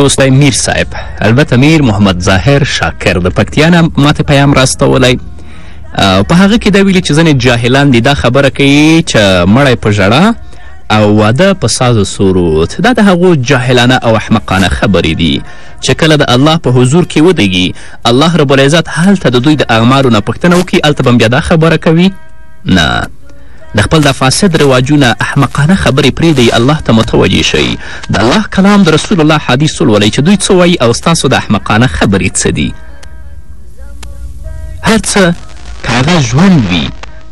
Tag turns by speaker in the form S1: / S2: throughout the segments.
S1: دوستی میر صاحب البته میر محمد ظاهر شاکر د پکتیا نه ماته پیام راستولی په هغه کې دا ویلي چې ځینې جاهلان دي دا خبره کوي چې مړی په ژړا او واده په سازو سروت دا د هغو جاهلانه او احمقانه خبرې دي چې کله د الله په حضور کې ودرېږي الله رب العزت هلته د دوی د اعمالو نه پوښتنه وکړي هلته به بیا دا خبره کوي نه د خپل دا فاسد رواجونه احمقانه خبرې پرېږدئ الله ته متوجه شئ د الله کلام د رسول الله حدیث ولولئ چې دوی څه وایي او ستاسو د احمقانه خبرې څه دي هر څه که هغه ژوند وي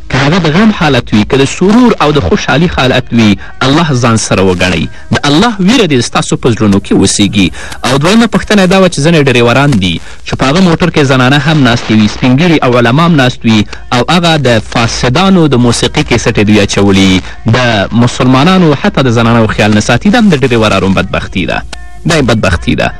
S1: که هغه د غم حالت وي که د سرور او د خوشحالي حالت وي الله ځان سره وګڼئ د الله ویره دې ستاسو په زړونو کې وسیږي او دویمه پوښتنه دا وه چې ځینې ډریوران دي چې په هغه موټر کې زنانه هم ناستې وي، سپین ږیري او علماء هم ناست وي او هغه د فاسدانو د موسیقي کیسټې دوی اچولي د مسلمانانو حتی د زنانو خیال نه ساتي دا هم د ډېری وراروم بدبختي ده دا یې بدبختي ده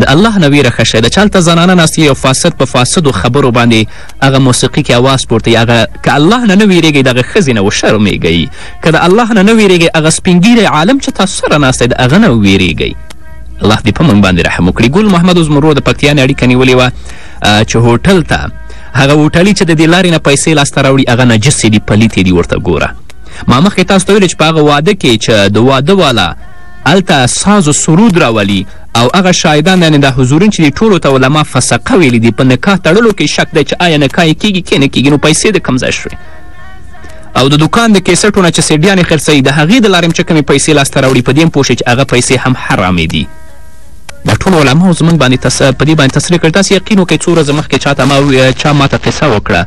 S1: د الله نه ویره ښه شی ده چې هلته زنانه ناست یو فاسد په فاسدو خبرو باندې هغه موسیقي کې اواز پورته یي هغه که الله نه نه ویرېږئ دغه ښځې نه وشرمېږئ که د الله نه نه ویرېږئ هغه سپینګیری عالم چې تاسو سره ناست دی د هغه نه وویرېږئ الله دې په موږ باندې رحم وکړي ګل محمد ازمرو د پکتیا نه اړیکه نیولې وه چې هوټل ته هغه هوټلي چې د دې لارې نه پیسې لاسته راوړي هغه نجسې دي پلیتې دي ورته ګوره ما مخکې تاسو ته ویلې چې په هغه واده کې چې د واده والا هلته ساز و سرود راولي او هغه شاهدان یعنې دا حضورین چې دي ټولو ته علما فسقه ویلي دي په نکاح تړلو کې شک دی چې آیا نکاح یې کیږي که نه کیږي نو پیسې د کوم ځای شوې او د دوکان د کیسټو نه چې سیډیانې خرڅوي د هغې د لارې هم چې کومې پیسې لاسته راوړي په دې هم پوه شئ چې هغه پیسې هم حرامې دي دا ټول علماو زمونږ باندې تس... په دې باندې تصریح کړي تاسې یقین وکړئ څو ورځې مخکې چاته ما چا ماته قصه وکړه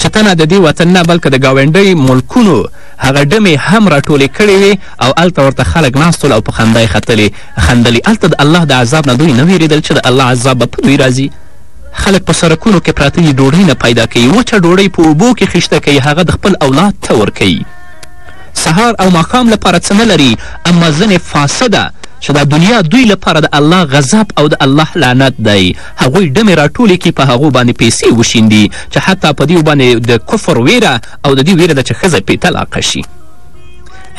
S1: چې ته نه د دې وطن نه بلکې د ګاونډۍ ملکونو هغه ډمې هم راټولې کړې وې او هلته ورته خلک ناست او په خندا یې ختلې خندلې هلته د الله د عذاب نه دوی نه ویرېدل چې د الله عذاب به په دوی راځي خلک په سرکونو کې پراته دي ډوډۍ نه پیدا کوي وچه ډوډۍ په اوبو کې خیشته کوي هغه د خپل اولاد ته ورکوي سهار او ماښام لپاره څه نه لري اما ځینې فاسده چې دا دنیا دوی لپاره د الله غضب او د الله لعنت دی هغوی ډمې راټولې کړي په هغو باندې پیسې وشیندي چې حتی په دې باندې د کفر ویره او د دې ویره ده چې ښځه پې طلاقه شي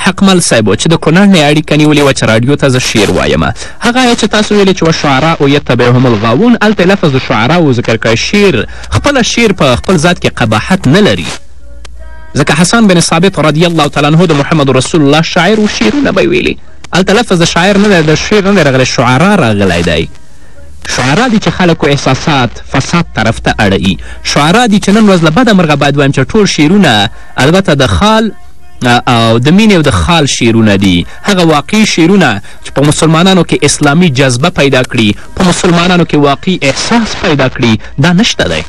S1: حقمل صاحب چې د کونړ نه اړیکه نیولې وه چې راډیو ته زه شعر وایم هغه آیه چې تاسو ویلې چې وشعراء یتبعهم الغاوون هلته یې لفظ شعراء ذکر کړی شعر خپله شعر په خپل ذات کې قباحت نه لري ځکه حسن بن ثابت رضی الله تعالی عنه د محمد رسول الله شاعر و شعرونه به یې ویلي هلته لفظ د شاعر نه دی د شعر نه دی راغلی شعرا راغلی دی شعرا دي چې خلکو احساسات فساد طرف ته اړوي شعرا دي چې نن ورځ له بده مرغه باید وایم چې ټول شعرونه البته د خال او د مینې او د خال شعرونه دي هغه واقعي شعرونه چې په مسلمانانو کې اسلامي جذبه پیدا کړي په مسلمانانو کې واقعي احساس پیدا کړي دا نشته دی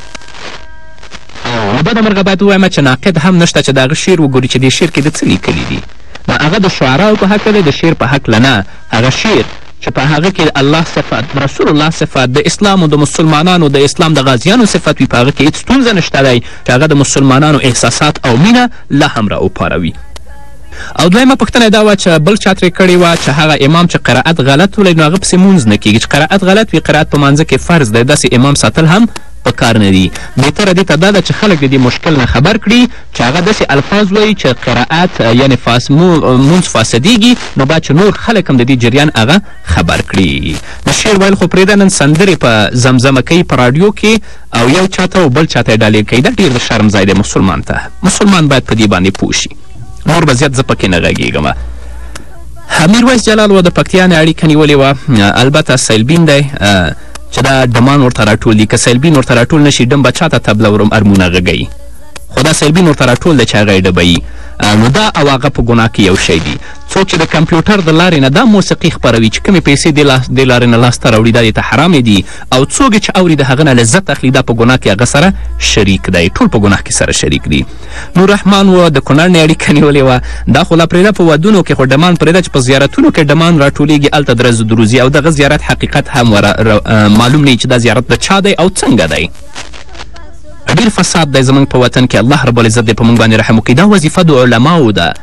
S1: له بده مرغه باید ووایم چې ناقد هم نشته چې د هغه شعر وګوري چې دې شعر کې د څه لیکلي دي هغه د شعراو په هکله دی د شعر په هکله نه هغه شعر چې په هغه کې د الله صفت، د رسول الله صفت، د اسلام او د مسلمانانو د اسلام د غازیانو صفت وي په هغه کې هېڅ ستونزه نشته دی چې هغه د مسلمانانو احساسات او مینه لا هم را وپاروي. او دویمه پوښتنه دا وه چې بل چا ترې کړې وه چې هغه امام چې قرائت غلط ولري نو هغه پسې مونځ نه کېږي چې قرائت غلط وي قرائت په مانځه کې فرض دی داسې امام ساتل هم په کار نه دي بهتره دې ته دا ده چې خلک د دې مشکل نه خبر کړي چې هغه داسې الفاظ وايي چې قرائت یعنې فاس مو مونځ فاسدېږي نو باید چې نور خلک هم د دې جریان هغه خبر کړي. نو شعر ویل خو پرېږده نن سندرې په زمزمه کوي په راډیو کې او یو چا ته او بل چا ته یې ډالې کوي دا ډېر د شرم ځای دی مسلمان ته. مسلمان باید په دې باندې پوه شي. نور به زیات زه پکې نه غږېږم. میرویس جلال و د پکتیا نه اړیکه نیولې وه البته سیلبین دی چې دا ډمان ورته راټول دي که سیلبین ورته راټول نه شي ډم به چا ته تبله ورم ارمونه غږوي خو دا سربي نور ته راټول دی چې هغه یې ډبوي. نو دا او هغه په ګناه کې یو شی دي. څوک چې د کمپیوټر د لارې نه دا موسیقي خپروي چې کومې پیسې دې لاس دې لارې نه لاسته راوړي دا دې ته حرامې دي او څوک یې چې اوري د هغه نه لذت اخلي دا په ګناه کې هغه سره شریک دی ټول په ګناه کې سره شریک دي نور رحمان و د کونړ نه اړیکه نیولې وه دا خو لا پرېږده په ودونو کې خو ډمان پرېږده چې په زیارتونو کې ډمان راټولیږي هلته درز دروزي او دغه زیارت حقیقت هم معلوم نه چې دا زیارت د چا دی او څنګه دی ډیر فساد دی زمونږ په وطن کې الله رب العزت دی په مونږ باندې رحم وکړي دا وظیفه د علماو ده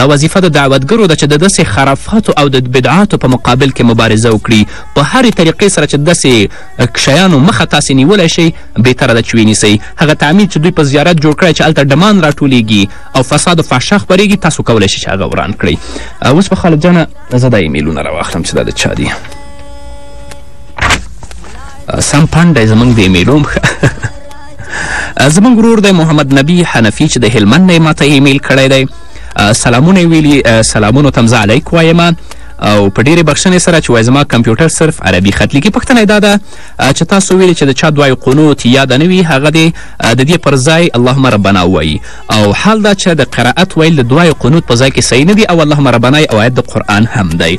S1: دا وظیفه د دعوتګرو ده چې د داسې خرافاتو او د بدعاتو په مقابل کې مبارزه وکړي په هرې طریقې سره چې داسې کشیانو مخه تاسې نیولی شئ بهتره ده چې وینیسئ هغه تعمیر چې دوی په زیارت جوړ کړی چې هلته ډمان راټولیږي او فساد او فحشا خپرېږي تاسو کولی شئ چې هغه وران کړئ اوس به خالد جانه زه دا ایمیلونه راواخلم چې دا د چا دي سم پنډ دی زمونږ د ایمیلو هم ښه زمونږ ورور دی محمد نبی حنفي چې د هلمند نه یې ماته ایمیل کړی دی سلامونه یې ویلي سلامونو ته هم زه علیک وایم او په ډېرې بخښنې سره چې وایي زما کمپیوټر صرف عربي خط لیکي پوښتنه دا ده چې تاسو ویلي چې د چا دوای قنوت یاده نه وي هغه دې د دې پر ځای اللهم ربنا ووایي او حال دا چې د قرائت ویل د دوای قنوت په ځای کې صحیح نه دي او اللهم ربنا او آیت د قرآن هم دی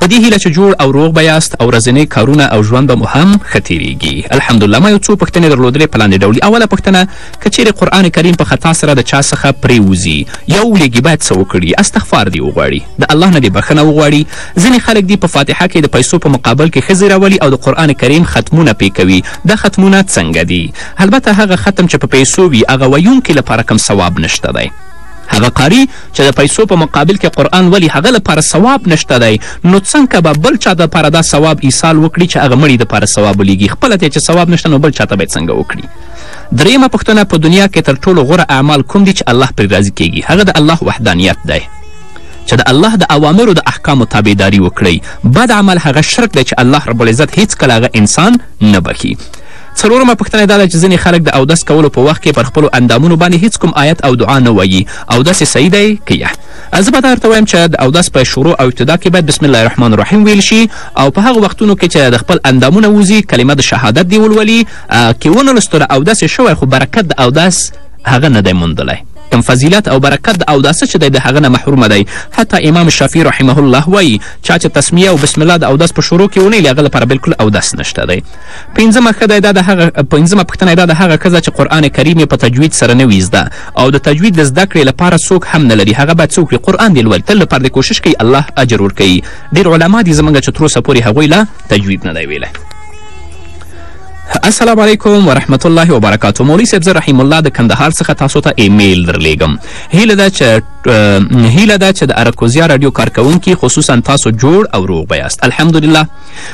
S1: په دې هیله چې جوړ او روغ به یاست او ورځنې کارونه او ژوند به مو هم ښه تیریږي الحمدلله ما یو څو پوښتنې درلودلې په لاندې ډول اوله پوښتنه که چیرې قرآن کریم په خطا سره د چا څخه پریوځي یا ولیږي باید څه وکړي استغفار دې وغواړي د الله نه دې بخښنه وغواړي ځینې خلک دي په فاتحه کې د پیسو په مقابل کې ښځې راولي او د قرآن کریم ختمونه پې کوي دا ختمونه څنګه دي البته هغه ختم چې په پیسو وي هغه ویونکي لپاره کم ثواب نشته دی هغه قاري چې د پیسو په مقابل کې قرآن ولي هغه لپاره ثواب نشته دی نو څنګه به بل چا دپاره دا ثواب ایصال وکړي چې هغه مړي دپاره ثواب ولیږي خپله ته چې ثواب نشته نو بل چا ته به څنګه وکړي درېیمه پوښتنه په دنیا کې تر ټولو غوره اعمال کوم دي چې الله پرې راضي کیږي هغه د الله وحدانیت دی چې د الله د اوامرو د احکامو تابعداري وکړئ بد عمل هغه شرک دی چې الله رب العزت هیڅکله هغه انسان نه بخي څلورمه پوښتنه یې دا ده چې ځینې خلک د اودس کولو په وخت کې پر خپلو اندامونو باندې هیڅ کوم آیت او دعا نه وایي، اودس یې صحیح دی که یه؟ زه به دا درته وایم چې د اودس په شروع او ابتدا کې باید بسم الله الرحمن الرحیم ویل شي او په هغو وختونو کې چې د خپل اندامونه ووځي کلمه د شهادت دې ولولي که ونه لوستله اودس یې شوی خو برکت د اودس هغه نه دی موندلی کوم فضیلت او برکت د اوداسه چې دی د هغه نه محرومه دی حتی امام شافعي رحمه الله وایي چا چې تسمیه او بسم الله د اودس په شروع کې ونه هغه لپاره بلکل اودس نشته دی پنځمه ښه دی دا د هغه پنځمه پوښتنه دا د هغه ښځه چې قرآن کریم یې په تجوید سره نه وي زده او د تجوید د زده کړې لپاره څوک هم نه لري هغه باید څه وکړي قرآن دې لولي تل لپاره دې کوشش کوي الله اجر ورکوي ډېر علما دي زموږ چې تر اوسه پورې هغوی لا تجوید نه دی ویلی السلام علیکم ورحمت الله وبرکاتو مولوی صاحب زه رحیم الله د کندهار څخه تاسو ته ایمیل درلیږم هیله ده چې هیله ده چې د ارکوزیا رادیو کارکوونکي خصوصا تاسو جوړ او روغ بیاست الحمدلله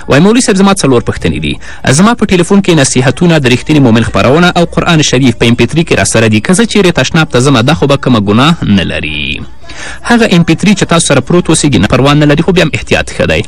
S1: وایي مولوي صاحب زما څلور پوښتنې دي زما په ټلیفون کې نصیحتونه د رښتیني مؤمن خپرونه او قرآن شریف په امپیتري کې راسره دي که زه چیرې تشناب ته ځمه دا خو به کومه ګناه نه لري هغه ام پی تری چې تاسو سره پروت اوسېږي نه پروا نه لري خو بیا هم احتیاط ښه دی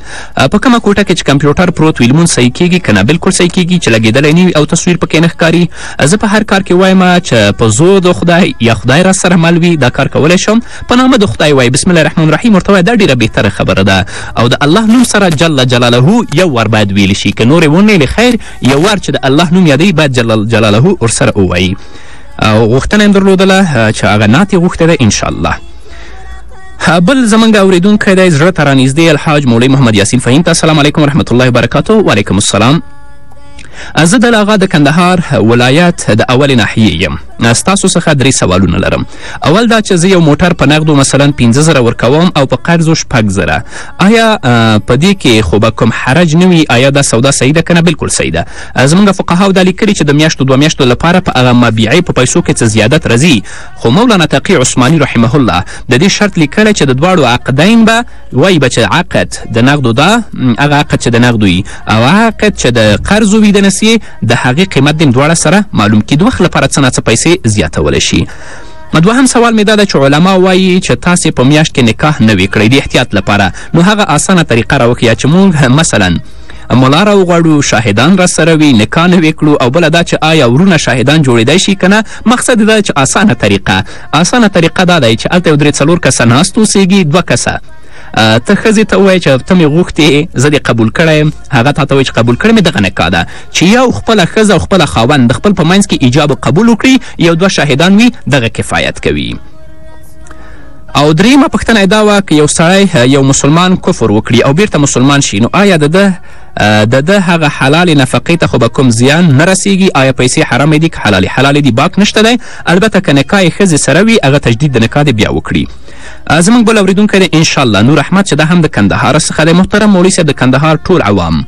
S1: په کومه کوټه کې چې کمپیوټر پروت وي لمونځ صحیح کېږي که نه بلکل صحیح کېږي چې لګېدلی نه وي او تصویر پکې نه ښکاري زه په هر کار کې وایم چې په زور د خدای یا خدای را سره مل وي دا کار کولی شم په نامه د خدای وایه، بسم الله الرحمن الرحیم، ورته وایه دا ډېره بهتره خبره ده او د الله نوم سره جل جلاله یو وار باید ویل شي، که نور یې ونیلې خیر، یو وار چې د الله نوم یادوي باید جل جلاله ورسره ووایي. او غوښتنه یې هم درلودله چې هغه نعت یې غوښتی دی انشاءالله. بل زمونږ اورېدونکی دی زړه ته رانږدې الحاج مولوي محمد یاسین فهیم ته سلام علیکم ورحمت الله وبرکاتو وعلیکم السلام زه دل اغا د کندهار ولایت د اولې ناحیې یم ستاسو څخه درې سوالونه لرم اول دا چې زه یو موټر په نقدو مثلا پنځه زره ورکوم او په قرضو شپږ زره آیا په دې کې خو به کوم حرج نه وي آیا دا سودا صحیح ده که نه بلکل صحیح ده زموږ فقهاو دا لیکلي چې د میاشتو دوه میاشتو لپاره په هغه مبیعې په پیسو کې څه زیادت راځي خو مولانا تقی عثماني رحمه الله د دې شرط لیکلی چې د دواړو عقدین به وایي به چې عقد د نقدو دا هغه عقد چې د نقدو وي او عقد چې د قرضو وي د نسیې د هغې قیمت دې دواړه سره معلوم کړي، د وخت لپاره څه ناڅه پیسې زیاتولی شي. دوهم سوال مې دا ده چې علما وایي چې تاسې په میاشت کې نکاح نوې کړئ د احتیاط لپاره نو هغه اسانه طریقه راوښیه چې موږ مثلا ملا راوغواړو شاهدان را سره وي نکاح نوې کړو او بله دا چې آیا ورونه شاهدان جوړېدای شي که نه مقصد دا چې اسانه طریقه اسانه طریقه دا دی چې هلته یو درې څلور کسه ناست اوسېږي دوه کسه ته ښځې ته ووایه چې ته مې غوښتې زه دې قبول کړی یم هغه تا ته وایي چې قبول کړی مې دغه نکاح ده چې یو خپله ښځه او خپله خاوند د خپل په منځ کې ایجاب و قبول وکړي یو دوه شاهدان وي دغه کفایت کوي او دریمه پوښتنه یې دا وه که یو سړی یو مسلمان کفر وکړي او بیرته مسلمان شي نو آیا د ده د ده هغه حلالې نفقې ته خو به کوم زیان نه رسیږي آیا پیسې حرامې دي که حلالې حلالې دي باک نشته دی البته که نکاح یې ښځې سره وي هغه تجدید د نکاح دې بیا وکړي زموږ بل اوریدونکی دی انشاءالله نور احمد چې دا هم د کندهار څخه دی محترم مولوي صاحب د کندهار ټول عوام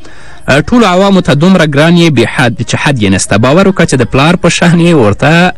S1: ټولو عوامو ته دومره ګران یې بې حد چې حد یې نسته باور وکړه چې د پلار په شان یې ورته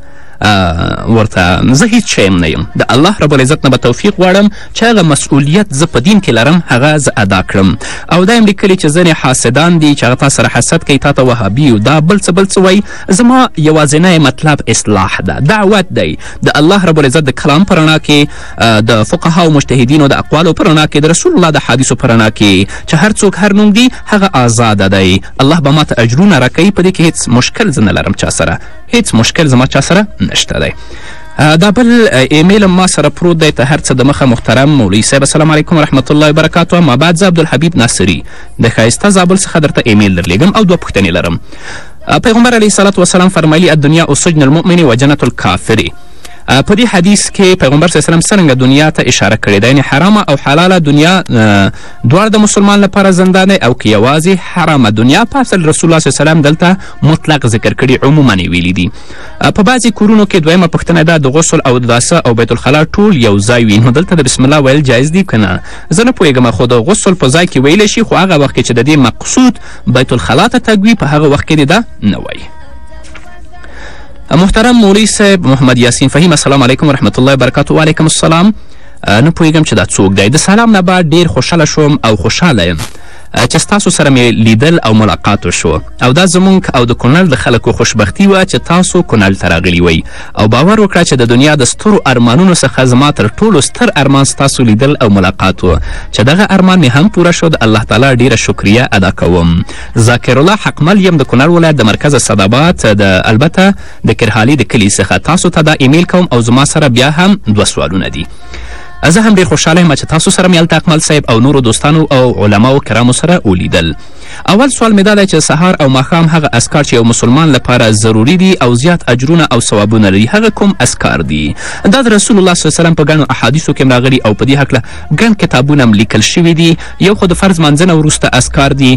S1: ورته زه هیڅ شی نه یم د الله رب العزت نه به توفیق غواړم چې هغه مسؤلیت زه په دین کې لرم هغه زه ادا کړم او دا یم لیکلي چې ځینې حاسدان دي چې هغه تا سره حسد کوي تا ته وهابي دا بل څه بل څه وایي زما یوازینی مطلب اصلاح ده دعوت دی د الله رب العزت د کلام په رڼا کې د فقها او مجتهدینو د اقوالو په رڼا کې د رسول الله د حادثو په رڼا کې چې هر څوک هر نوم دي هغه آزاده دی الله به ماته اجرونه راکوي په دې کې هیڅ مشکل زه نه لرم چا سره هیڅ مشکل زما چا سره نشته دی دا بل ایمیل ما سره پروت دی ته هر څه د مخه محترم مولوي صاحب السلام علیکم ورحمت الله وبرکاتو ما بعد زه عبدالحبیب ناصري د ښایسته زابل څخه درته ایمیل درلیږم او دوه پوښتنې لرم پیغمبر علیه الصلاة والسلام فرمایلي الدنیا اسجن المؤمن و جنت الکافر په دې حدیث کې پیغمبر صلی وسلم څرنګه دنیا ته اشاره کړې ده یعنې حرامه او حلاله دنیا دواړه د مسلمان لپاره زندان او که یوازې حرامه دنیا په اصل رسول الله صلی وسلم دلته مطلق ذکر کړي عموما یې ویلي دي په بعضې کورونو کې دویمه پوښتنه ده د غسل او داسه او بیت الخلا ټول یو ځای وي نو دلته د بسم الله ویل جایز دي که نه زه نه پوهېږم خو د غسل په ځای کې ویلی شي خو هغه وخت کې چې د دې مقصود بیت الخلا ته تګ وي په هغه وخت کې دې دا نه وایي محترم مولوی صاحب محمد یاسین فهیم السلام علیکم ورحمت الله وبرکاتو وعلیکم السلام نه پوهېږم چې دا څوک دی د سلام نه بعد ډېر خوشحاله شوم او خوشحاله یم چې ستاسو سره مې لیدل او ملاقات وشو او دا زمونږ او د کونړ د خلکو خوشبختی وه چې تاسو کونړ ته راغلي وئ او باور وکړه چې د دنیا د سترو ارمانونو څخه زما تر ټولو ستر ارمان ستاسو لیدل او ملاقات و چې دغه ارمان مې هم پوره شو د الله تعالی ډیره شکریه ادا کوم ذاکر الله حقمل یم د کونړ ولایت د مرکز صدابات د البته د کرهالي د کلي څخه تاسو ته دا ایمیل کوم او زما سره بیا هم دوه سوالونه دي زه هم ډیر خوشحاله یم چې تاسو سره مې هلته اکمل صاحب او نورو دوستانو او علماو کرامو سره ولیدل اول سوال مې دا دی چې سهار او ماښام هغه اسکار چې یو مسلمان لپاره ضروري دي او زیات اجرونه او ثوابونه لري هغه کوم اسکار دي دا د رسول الله صلی وسلم په ګڼو احادیثو کې راغلي او په دې هکله ګڼ کتابونه هم لیکل شوي دي یو خو د فرض منځنه وروسته اسکار دي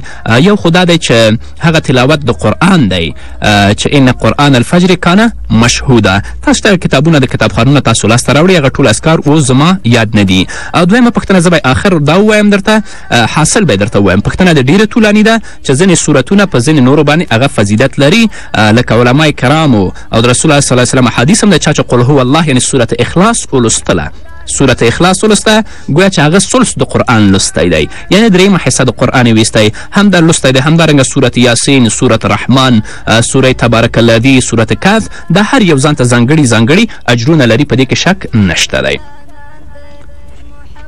S1: یو خو دا دی چې هغه تلاوت د قرآن دی چې ان قرآن الفجر کانه مشهوده تاسو ته کتابونه د کتابخانونه تاسو لاسته راوړي هغه ټول اسکار اوس زما یاد نه دي او دویمه پوښتنه زه به آخر دا ووایم درته حاصل به یې درته ووایم پوښتنه دې ډېره طولاني ده چې ځینې صورتونه په ځینې نورو باندې هغه فضیلت لري لکه علما کرامو او د رسول الله صلی الله وسلم حدیث هم د چا چې قل هو الله یعنې صورت اخلاص ولوستله صورت اخلاص ولوسته ګویا چې هغه ثلث د قرآن لوستی دی یعنې درېیمه حصه د قرآن یې ویستی همدا لوستی دی همدارنګه صورت یاسین صورت رحمان سوره تبارک الذي صورت کهف دا هر یو ځان ته ځانګړي ځانګړي اجرونه لري په دې کې شک نشته دی